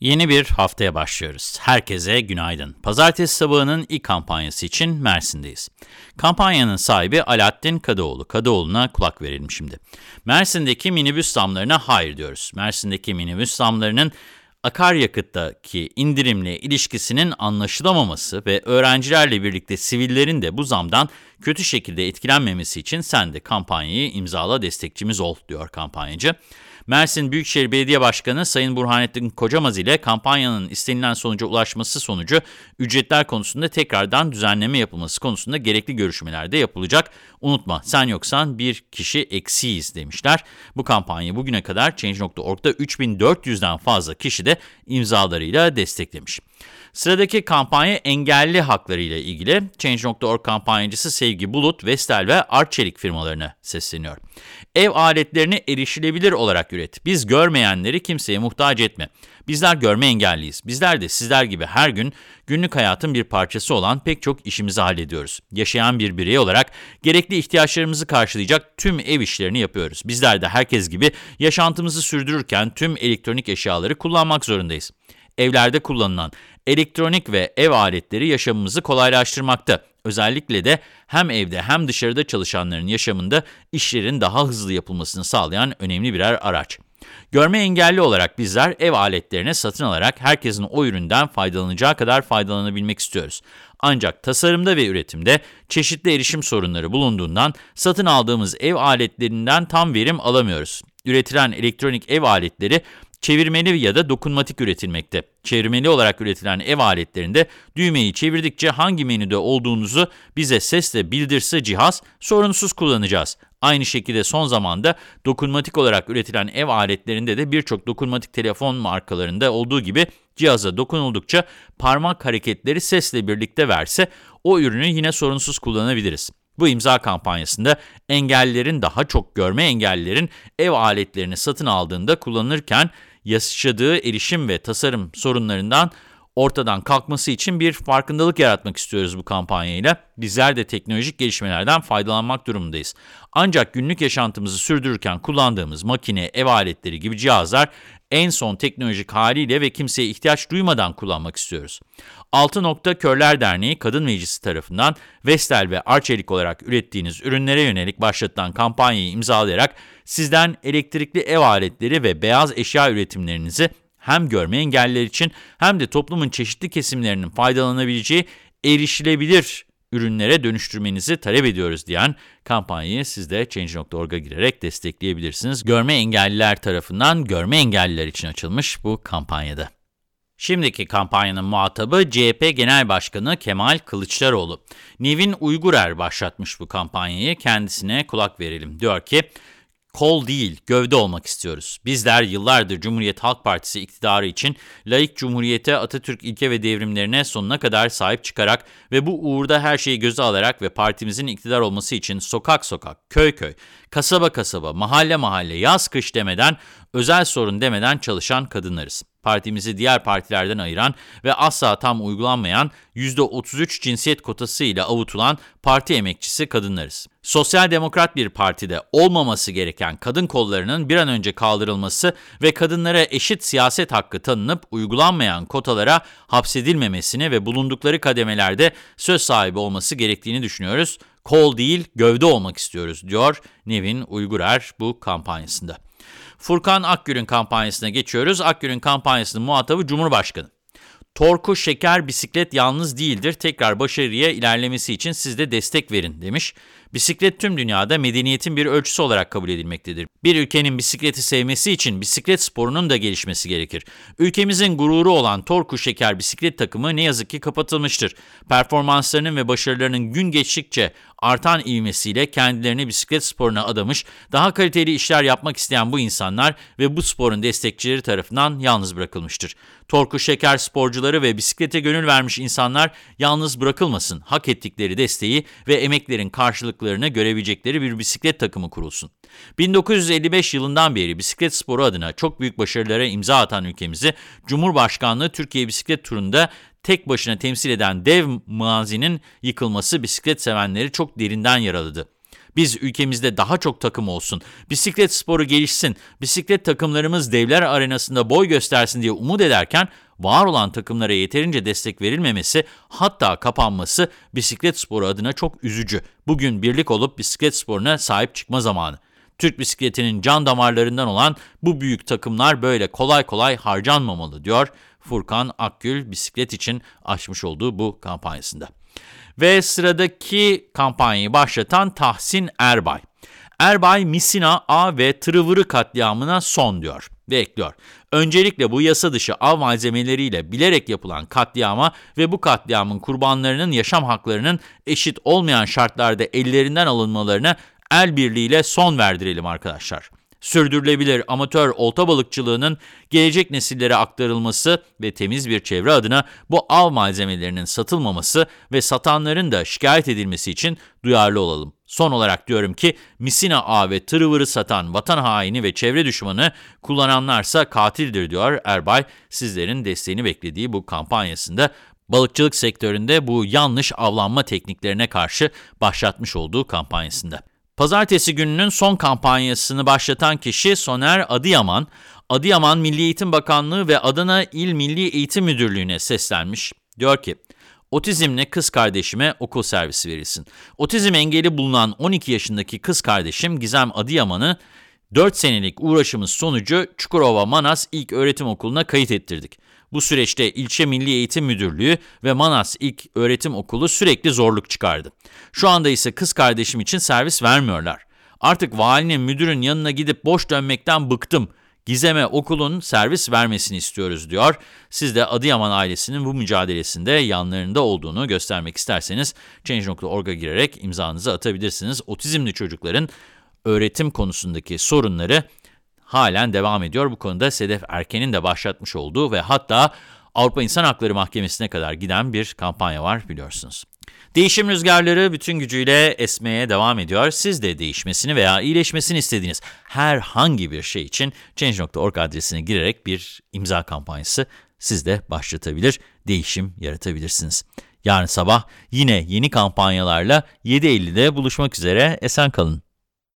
Yeni bir haftaya başlıyoruz. Herkese günaydın. Pazartesi sabahının ilk kampanyası için Mersin'deyiz. Kampanyanın sahibi Alaaddin Kadıoğlu. Kadıoğlu'na kulak verelim şimdi. Mersin'deki minibüs zamlarına hayır diyoruz. Mersin'deki minibüs zamlarının akaryakıttaki indirimle ilişkisinin anlaşılamaması ve öğrencilerle birlikte sivillerin de bu zamdan kötü şekilde etkilenmemesi için sen de kampanyayı imzala destekçimiz ol diyor kampanyacı. Mersin Büyükşehir Belediye Başkanı Sayın Burhanettin Kocamaz ile kampanyanın istenilen sonuca ulaşması sonucu ücretler konusunda tekrardan düzenleme yapılması konusunda gerekli görüşmeler de yapılacak. Unutma sen yoksan bir kişi eksiyiz demişler. Bu kampanyayı bugüne kadar Change.org'da 3400'den fazla kişi de imzalarıyla desteklemiş. Sıradaki kampanya engelli hakları ile ilgili. Change.org kampanyacısı Sevgi Bulut, Vestel ve Arçelik firmalarına sesleniyor. Ev aletlerini erişilebilir olarak üret. Biz görmeyenleri kimseye muhtaç etme. Bizler görme engelliyiz. Bizler de sizler gibi her gün günlük hayatın bir parçası olan pek çok işimizi hallediyoruz. Yaşayan bir birey olarak gerekli ihtiyaçlarımızı karşılayacak tüm ev işlerini yapıyoruz. Bizler de herkes gibi yaşantımızı sürdürürken tüm elektronik eşyaları kullanmak zorundayız. Evlerde kullanılan elektronik ve ev aletleri yaşamımızı kolaylaştırmakta. Özellikle de hem evde hem dışarıda çalışanların yaşamında işlerin daha hızlı yapılmasını sağlayan önemli birer araç. Görme engelli olarak bizler ev aletlerini satın alarak herkesin o üründen faydalanacağı kadar faydalanabilmek istiyoruz. Ancak tasarımda ve üretimde çeşitli erişim sorunları bulunduğundan satın aldığımız ev aletlerinden tam verim alamıyoruz. Üretilen elektronik ev aletleri çevirmeli ya da dokunmatik üretilmekte. Çevirmeli olarak üretilen ev aletlerinde düğmeyi çevirdikçe hangi menüde olduğunuzu bize sesle bildirse cihaz sorunsuz kullanacağız. Aynı şekilde son zamanda dokunmatik olarak üretilen ev aletlerinde de birçok dokunmatik telefon markalarında olduğu gibi cihaza dokunuldukça parmak hareketleri sesle birlikte verse o ürünü yine sorunsuz kullanabiliriz. Bu imza kampanyasında engellilerin daha çok görme engellilerin ev aletlerini satın aldığında kullanırken yaşadığı erişim ve tasarım sorunlarından ortadan kalkması için bir farkındalık yaratmak istiyoruz bu kampanyayla. Bizler de teknolojik gelişmelerden faydalanmak durumundayız. Ancak günlük yaşantımızı sürdürürken kullandığımız makine, ev aletleri gibi cihazlar en son teknolojik haliyle ve kimseye ihtiyaç duymadan kullanmak istiyoruz. Altı Nokta Körler Derneği Kadın Meclisi tarafından Vestel ve Arçelik olarak ürettiğiniz ürünlere yönelik başlatılan kampanyayı imzalayarak sizden elektrikli ev aletleri ve beyaz eşya üretimlerinizi hem görme engelliler için hem de toplumun çeşitli kesimlerinin faydalanabileceği erişilebilir ürünlere dönüştürmenizi talep ediyoruz diyen kampanyayı siz de Change.org'a girerek destekleyebilirsiniz. Görme engelliler tarafından görme engelliler için açılmış bu kampanyada. Şimdiki kampanyanın muhatabı CHP Genel Başkanı Kemal Kılıçdaroğlu. Nevin Uygurer başlatmış bu kampanyayı. Kendisine kulak verelim. Diyor ki, Kol değil, gövde olmak istiyoruz. Bizler yıllardır Cumhuriyet Halk Partisi iktidarı için laik cumhuriyete, Atatürk ilke ve devrimlerine sonuna kadar sahip çıkarak ve bu uğurda her şeyi göze alarak ve partimizin iktidar olması için sokak sokak, köy köy, kasaba kasaba, mahalle mahalle, yaz kış demeden, özel sorun demeden çalışan kadınlarız. Partimizi diğer partilerden ayıran ve asla tam uygulanmayan %33 cinsiyet kotası ile avutulan parti emekçisi kadınlarız. Sosyal demokrat bir partide olmaması gereken kadın kollarının bir an önce kaldırılması ve kadınlara eşit siyaset hakkı tanınıp uygulanmayan kotalara hapsedilmemesini ve bulundukları kademelerde söz sahibi olması gerektiğini düşünüyoruz. Kol değil gövde olmak istiyoruz diyor Nevin Uygurer bu kampanyasında. Furkan Akgül'ün kampanyasına geçiyoruz. Akgül'ün kampanyasının muhatabı Cumhurbaşkanı. Torku şeker bisiklet yalnız değildir. Tekrar başarıya ilerlemesi için siz de destek verin demiş. Bisiklet tüm dünyada medeniyetin bir ölçüsü olarak kabul edilmektedir. Bir ülkenin bisikleti sevmesi için bisiklet sporunun da gelişmesi gerekir. Ülkemizin gururu olan Torku Şeker bisiklet takımı ne yazık ki kapatılmıştır. Performanslarının ve başarılarının gün geçtikçe artan ivmesiyle kendilerini bisiklet sporuna adamış, daha kaliteli işler yapmak isteyen bu insanlar ve bu sporun destekçileri tarafından yalnız bırakılmıştır. Torku Şeker sporcuları ve bisiklete gönül vermiş insanlar yalnız bırakılmasın. Hak ettikleri desteği ve emeklerin karşılık karşılıklarını görebilecekleri bir bisiklet takımı kurulsun. 1955 yılından beri bisiklet sporu adına çok büyük başarılara imza atan ülkemizi Cumhurbaşkanlığı Türkiye Bisiklet Turu'nda tek başına temsil eden dev mazinin yıkılması bisiklet sevenleri çok derinden yaraladı. Biz ülkemizde daha çok takım olsun, bisiklet sporu gelişsin, bisiklet takımlarımız devler arenasında boy göstersin diye umut ederken, var olan takımlara yeterince destek verilmemesi, hatta kapanması bisiklet sporu adına çok üzücü. Bugün birlik olup bisiklet sporuna sahip çıkma zamanı. Türk bisikletinin can damarlarından olan bu büyük takımlar böyle kolay kolay harcanmamalı diyor Furkan Akgül bisiklet için açmış olduğu bu kampanyasında. Ve sıradaki kampanyayı başlatan Tahsin Erbay. Erbay, Misina, A ve Tırıvırı katliamına son diyor ve. Öncelikle bu yasa dışı av malzemeleriyle bilerek yapılan katliama ve bu katliamın kurbanlarının yaşam haklarının eşit olmayan şartlarda ellerinden alınmalarına el birliğiyle son verdirelim arkadaşlar. Sürdürülebilir amatör olta balıkçılığının gelecek nesillere aktarılması ve temiz bir çevre adına bu av malzemelerinin satılmaması ve satanların da şikayet edilmesi için duyarlı olalım. Son olarak diyorum ki misina ağ ve tırıvırı satan vatan haini ve çevre düşmanı kullananlarsa katildir diyor Erbay. Sizlerin desteğini beklediği bu kampanyasında balıkçılık sektöründe bu yanlış avlanma tekniklerine karşı başlatmış olduğu kampanyasında. Pazartesi gününün son kampanyasını başlatan kişi Soner Adıyaman. Adıyaman Milli Eğitim Bakanlığı ve Adana İl Milli Eğitim Müdürlüğü'ne seslenmiş. Diyor ki, otizmli kız kardeşime okul servisi verilsin. Otizm engeli bulunan 12 yaşındaki kız kardeşim Gizem Adıyaman'ı 4 senelik uğraşımız sonucu Çukurova Manas İlk Öğretim Okulu'na kayıt ettirdik. Bu süreçte ilçe Milli Eğitim Müdürlüğü ve Manas İlk Öğretim Okulu sürekli zorluk çıkardı. Şu anda ise kız kardeşim için servis vermiyorlar. Artık valinin müdürün yanına gidip boş dönmekten bıktım. Gizem'e okulun servis vermesini istiyoruz diyor. Siz de Adıyaman ailesinin bu mücadelesinde yanlarında olduğunu göstermek isterseniz Change.org'a girerek imzanızı atabilirsiniz. Otizmli çocukların öğretim konusundaki sorunları halen devam ediyor. Bu konuda Sedef Erken'in de başlatmış olduğu ve hatta Avrupa İnsan Hakları Mahkemesi'ne kadar giden bir kampanya var biliyorsunuz. Değişim rüzgarları bütün gücüyle esmeye devam ediyor. Siz de değişmesini veya iyileşmesini istediğiniz herhangi bir şey için Change.org adresine girerek bir imza kampanyası siz de başlatabilir, değişim yaratabilirsiniz. Yarın sabah yine yeni kampanyalarla 7.50'de buluşmak üzere. Esen kalın.